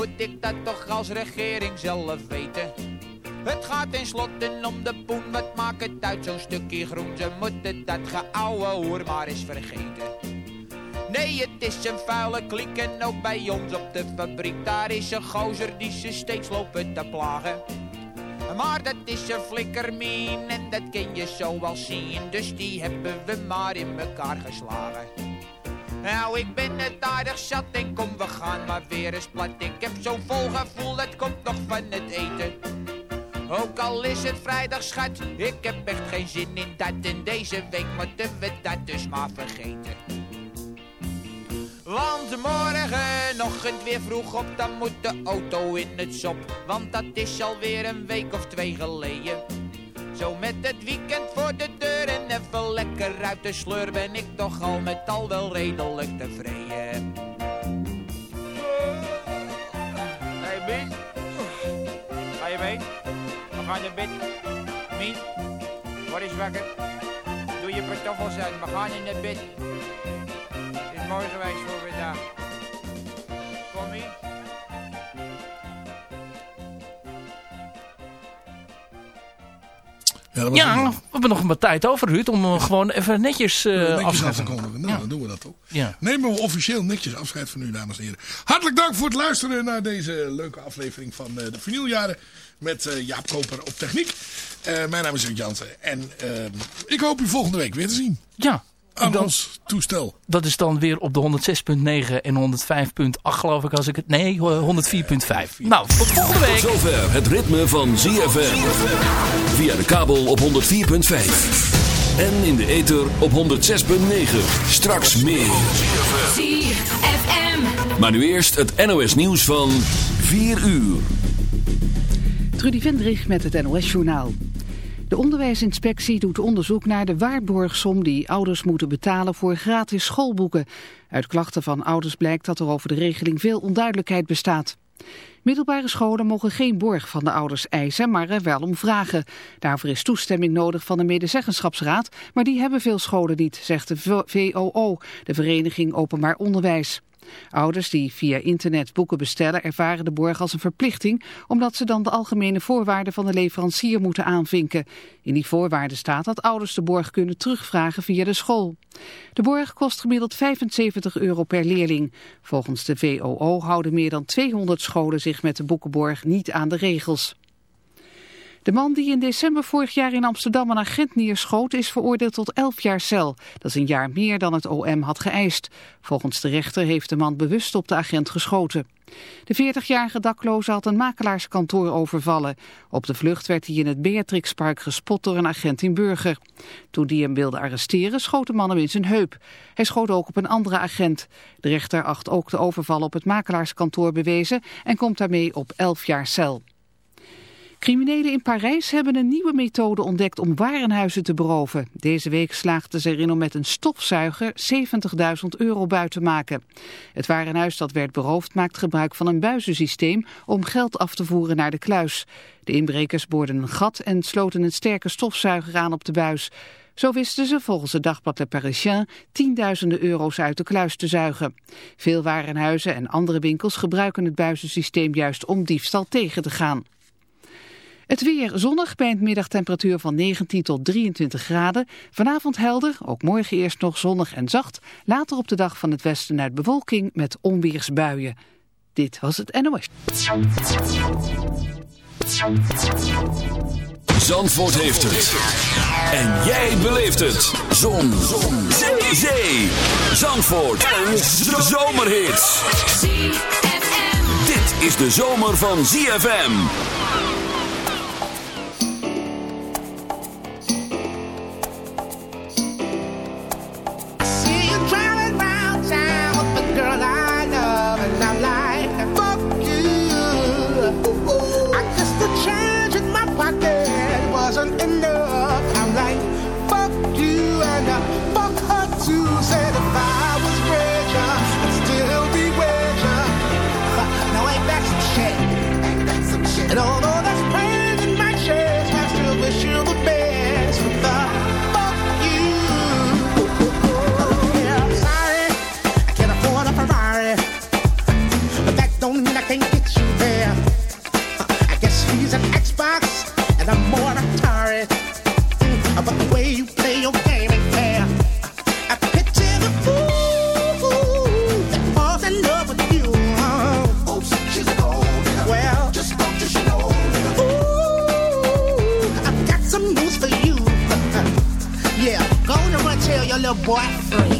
moet ik dat toch als regering zelf weten? Het gaat tenslotte om de poen, wat maakt het uit zo'n stukje groen? Ze moeten dat geouwe hoer maar eens vergeten. Nee, het is een vuile kliek en ook bij ons op de fabriek. Daar is een gozer die ze steeds lopen te plagen. Maar dat is een flikkermien en dat kun je zo wel zien. Dus die hebben we maar in elkaar geslagen. Nou, ik ben het aardig zat en kom, we gaan maar weer eens plat. Ik heb zo'n vol gevoel, dat komt nog van het eten. Ook al is het vrijdag, schat, ik heb echt geen zin in dat. En deze week moeten we dat dus maar vergeten. Want morgenochtend weer vroeg op, dan moet de auto in het sop. Want dat is alweer een week of twee geleden. Zo met het weekend voor de deur en even lekker uit de sleur ben ik toch al met al wel redelijk tevreden. Hey Miet, ga je mee? We gaan naar bed. Miet, word eens wakker. Doe je pantoffels aan, we gaan in naar bed. Het is mooi geweest voor vandaag. Ja, we hebben nog wat tijd over, Ruud, om eh, gewoon even netjes, eh netjes afscheid af te nemen. kondigen. Nou, Ja. dan doen we dat. Ja. Nemen we officieel netjes afscheid van u, dames en heren. Hartelijk dank voor het luisteren naar deze leuke aflevering van eh, de vinyljaren. Met eh, Jaap Koper op techniek. Mijn naam is Ruud Jansen. En eh, ik hoop u volgende week weer te zien. Ja, Aan dan, ons toestel. dat is dan weer op de 106.9 en 105.8 geloof ik als ik het... Nee, eh, 104.5. Nou, tot volgende week. Zover het ritme van ZFM. Via de kabel op 104.5. En in de ether op 106.9. Straks meer. ZFM. Maar nu eerst het NOS nieuws van 4 uur. Trudy Vendrich met het NOS-journaal. De onderwijsinspectie doet onderzoek naar de waarborgsom die ouders moeten betalen voor gratis schoolboeken. Uit klachten van ouders blijkt dat er over de regeling veel onduidelijkheid bestaat. Middelbare scholen mogen geen borg van de ouders eisen, maar er wel om vragen. Daarvoor is toestemming nodig van de medezeggenschapsraad, maar die hebben veel scholen niet, zegt de VOO, de Vereniging Openbaar Onderwijs. Ouders die via internet boeken bestellen ervaren de borg als een verplichting, omdat ze dan de algemene voorwaarden van de leverancier moeten aanvinken. In die voorwaarden staat dat ouders de borg kunnen terugvragen via de school. De borg kost gemiddeld 75 euro per leerling. Volgens de VOO houden meer dan 200 scholen zich met de boekenborg niet aan de regels. De man die in december vorig jaar in Amsterdam een agent neerschoot is veroordeeld tot 11 jaar cel. Dat is een jaar meer dan het OM had geëist. Volgens de rechter heeft de man bewust op de agent geschoten. De 40-jarige dakloze had een makelaarskantoor overvallen. Op de vlucht werd hij in het Beatrixpark gespot door een agent in Burger. Toen die hem wilde arresteren schoot de man hem in zijn heup. Hij schoot ook op een andere agent. De rechter acht ook de overval op het makelaarskantoor bewezen en komt daarmee op 11 jaar cel. Criminelen in Parijs hebben een nieuwe methode ontdekt om warenhuizen te beroven. Deze week slaagden ze erin om met een stofzuiger 70.000 euro buiten te maken. Het warenhuis dat werd beroofd maakt gebruik van een buizensysteem om geld af te voeren naar de kluis. De inbrekers boorden een gat en sloten een sterke stofzuiger aan op de buis. Zo wisten ze volgens het dagblad Le Parisien tienduizenden euro's uit de kluis te zuigen. Veel warenhuizen en andere winkels gebruiken het buizensysteem juist om diefstal tegen te gaan. Het weer zonnig bij een middagtemperatuur van 19 tot 23 graden. Vanavond helder, ook morgen eerst nog zonnig en zacht. Later op de dag van het westen uit bewolking met onweersbuien. Dit was het NOS. Zandvoort heeft het. En jij beleeft het. Zon. Zon. Zee. Zee. Zandvoort. Een zomerhit. ZFM. Dit is de zomer van ZFM. boyfriend.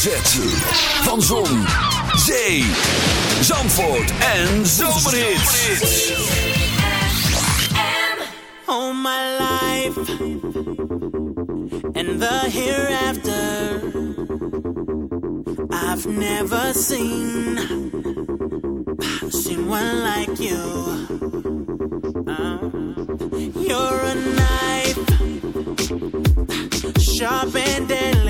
hoofdletter van Zon, Zee, Zandvoort en Zomerhits. All my life and the hereafter I've never seen seen one like you uh, You're a knife sharp and deadly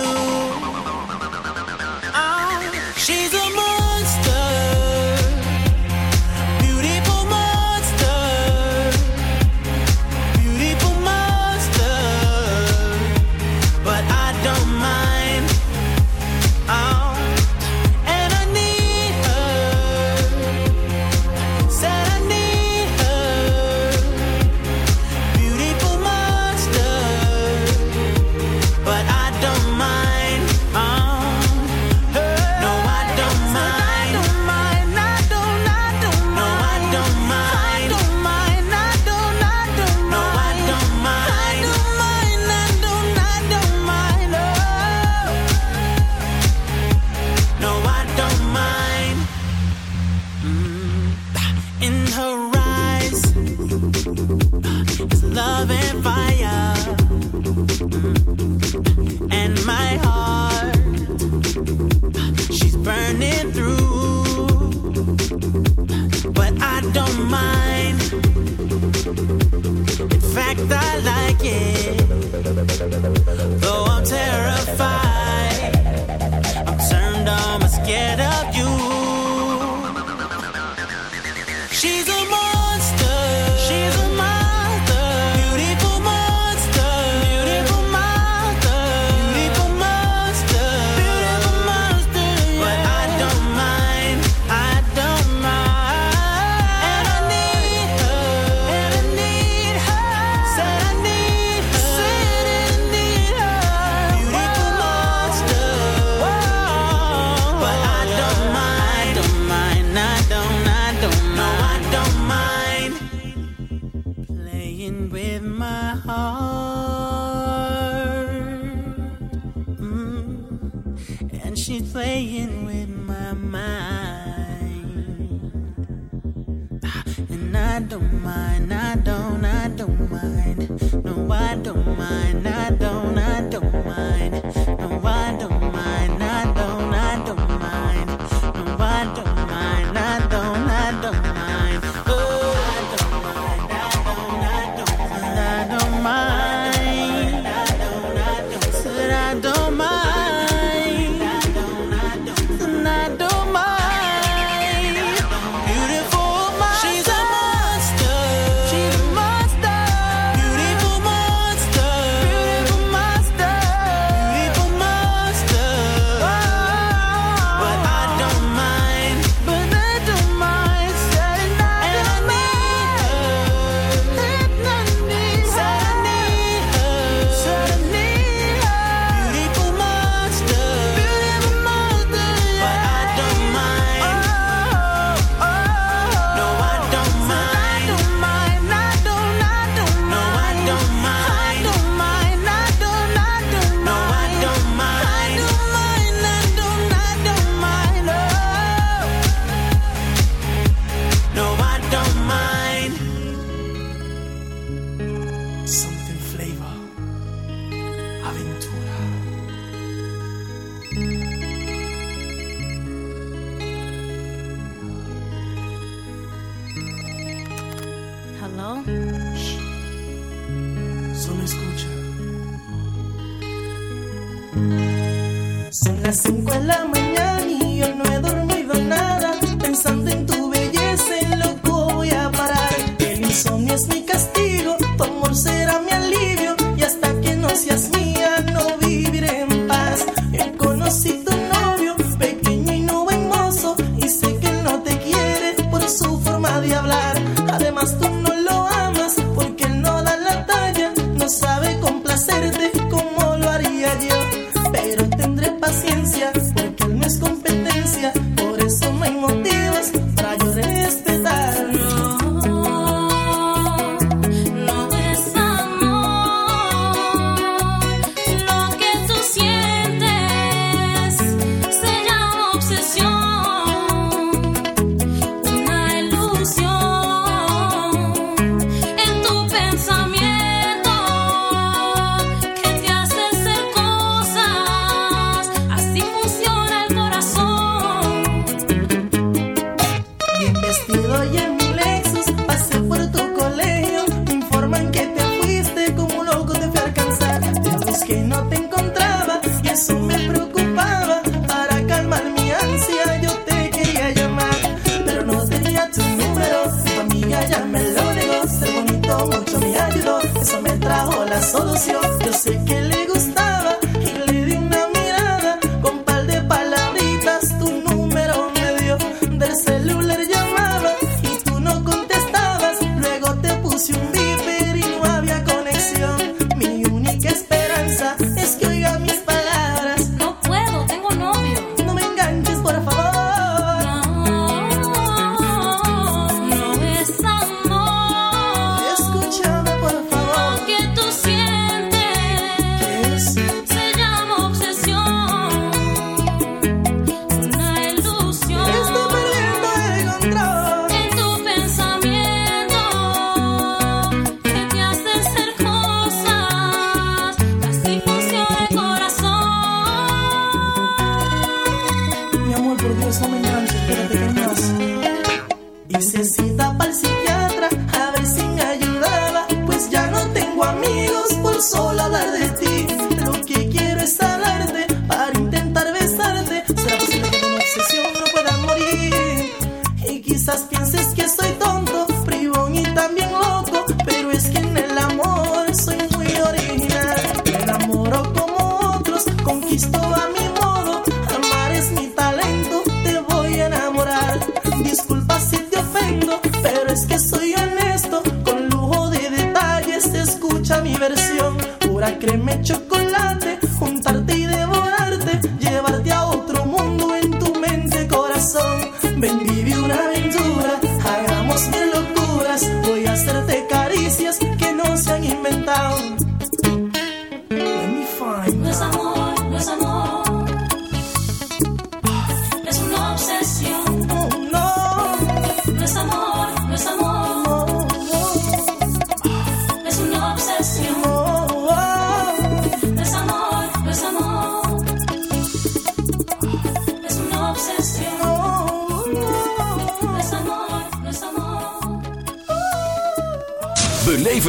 ya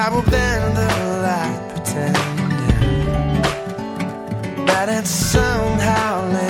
I will bend the light pretending that it's somehow.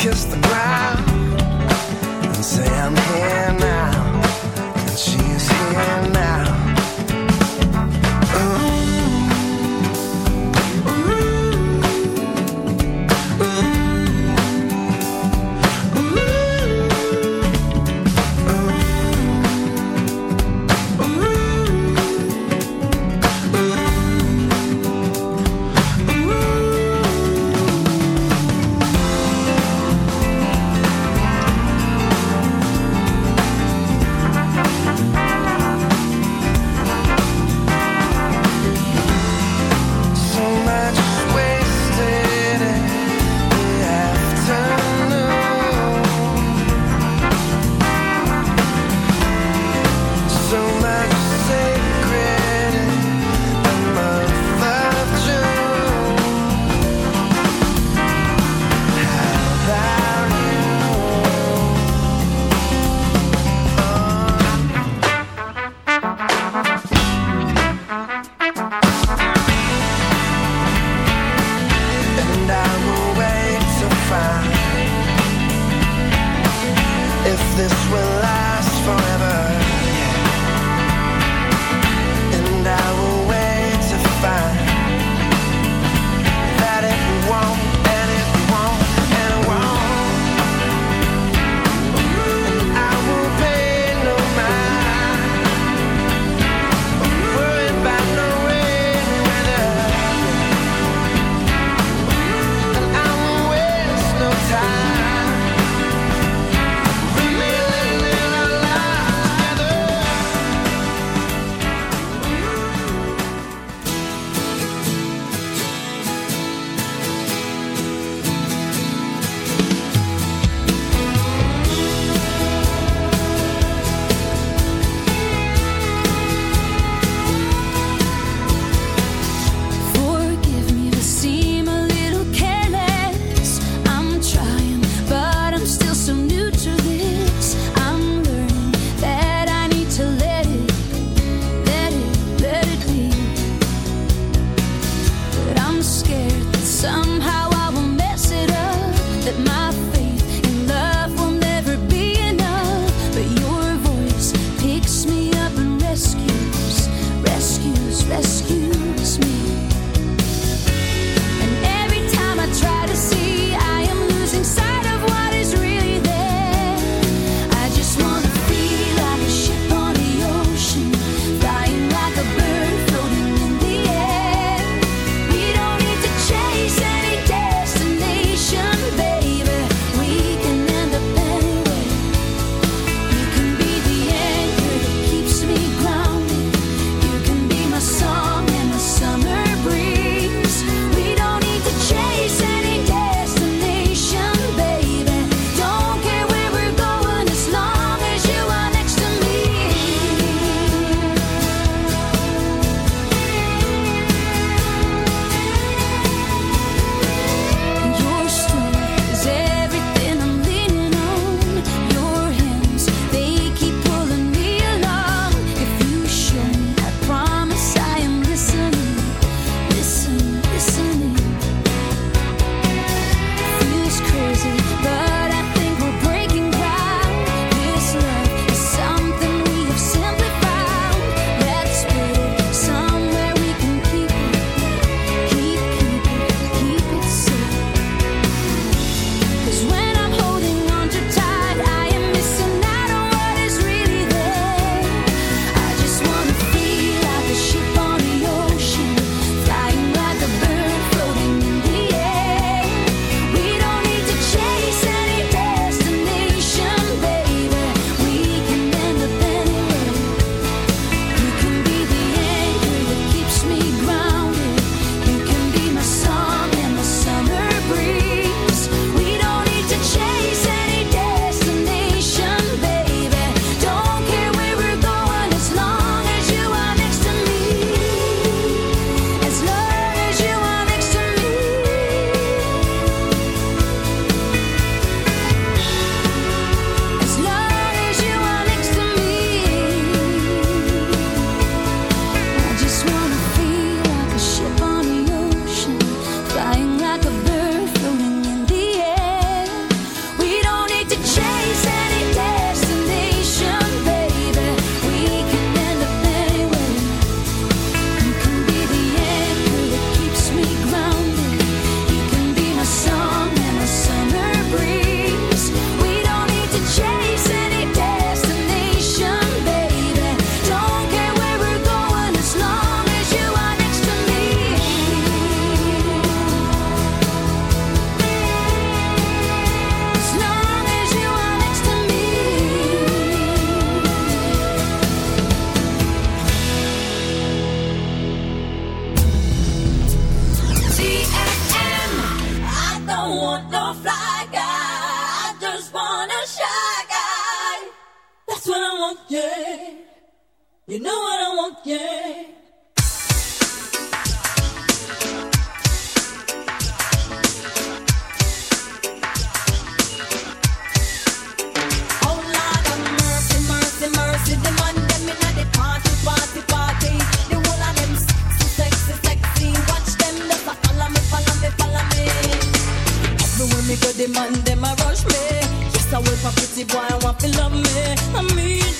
kiss the ground. Love me. I need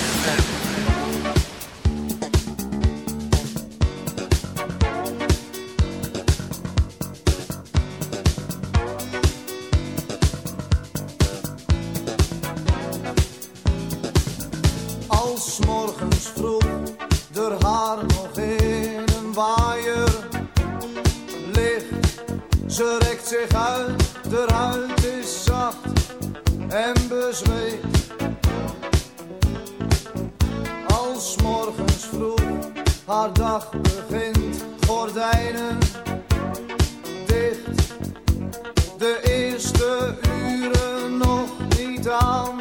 from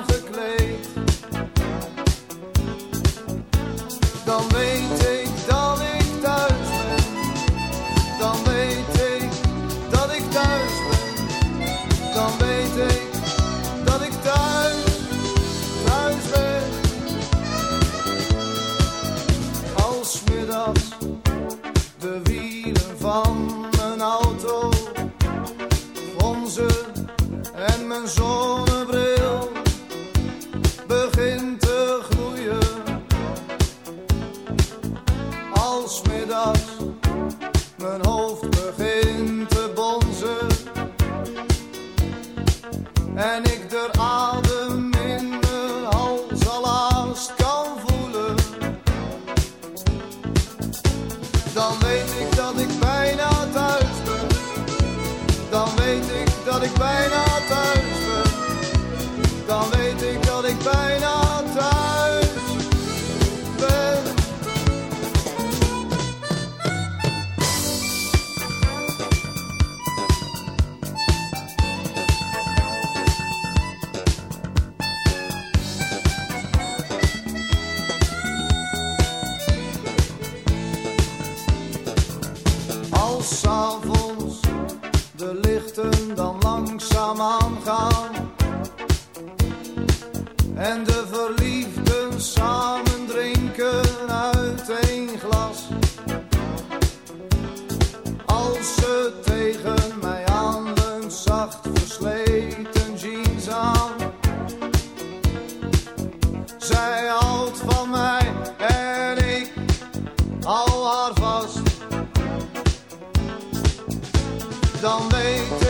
dan weet ik.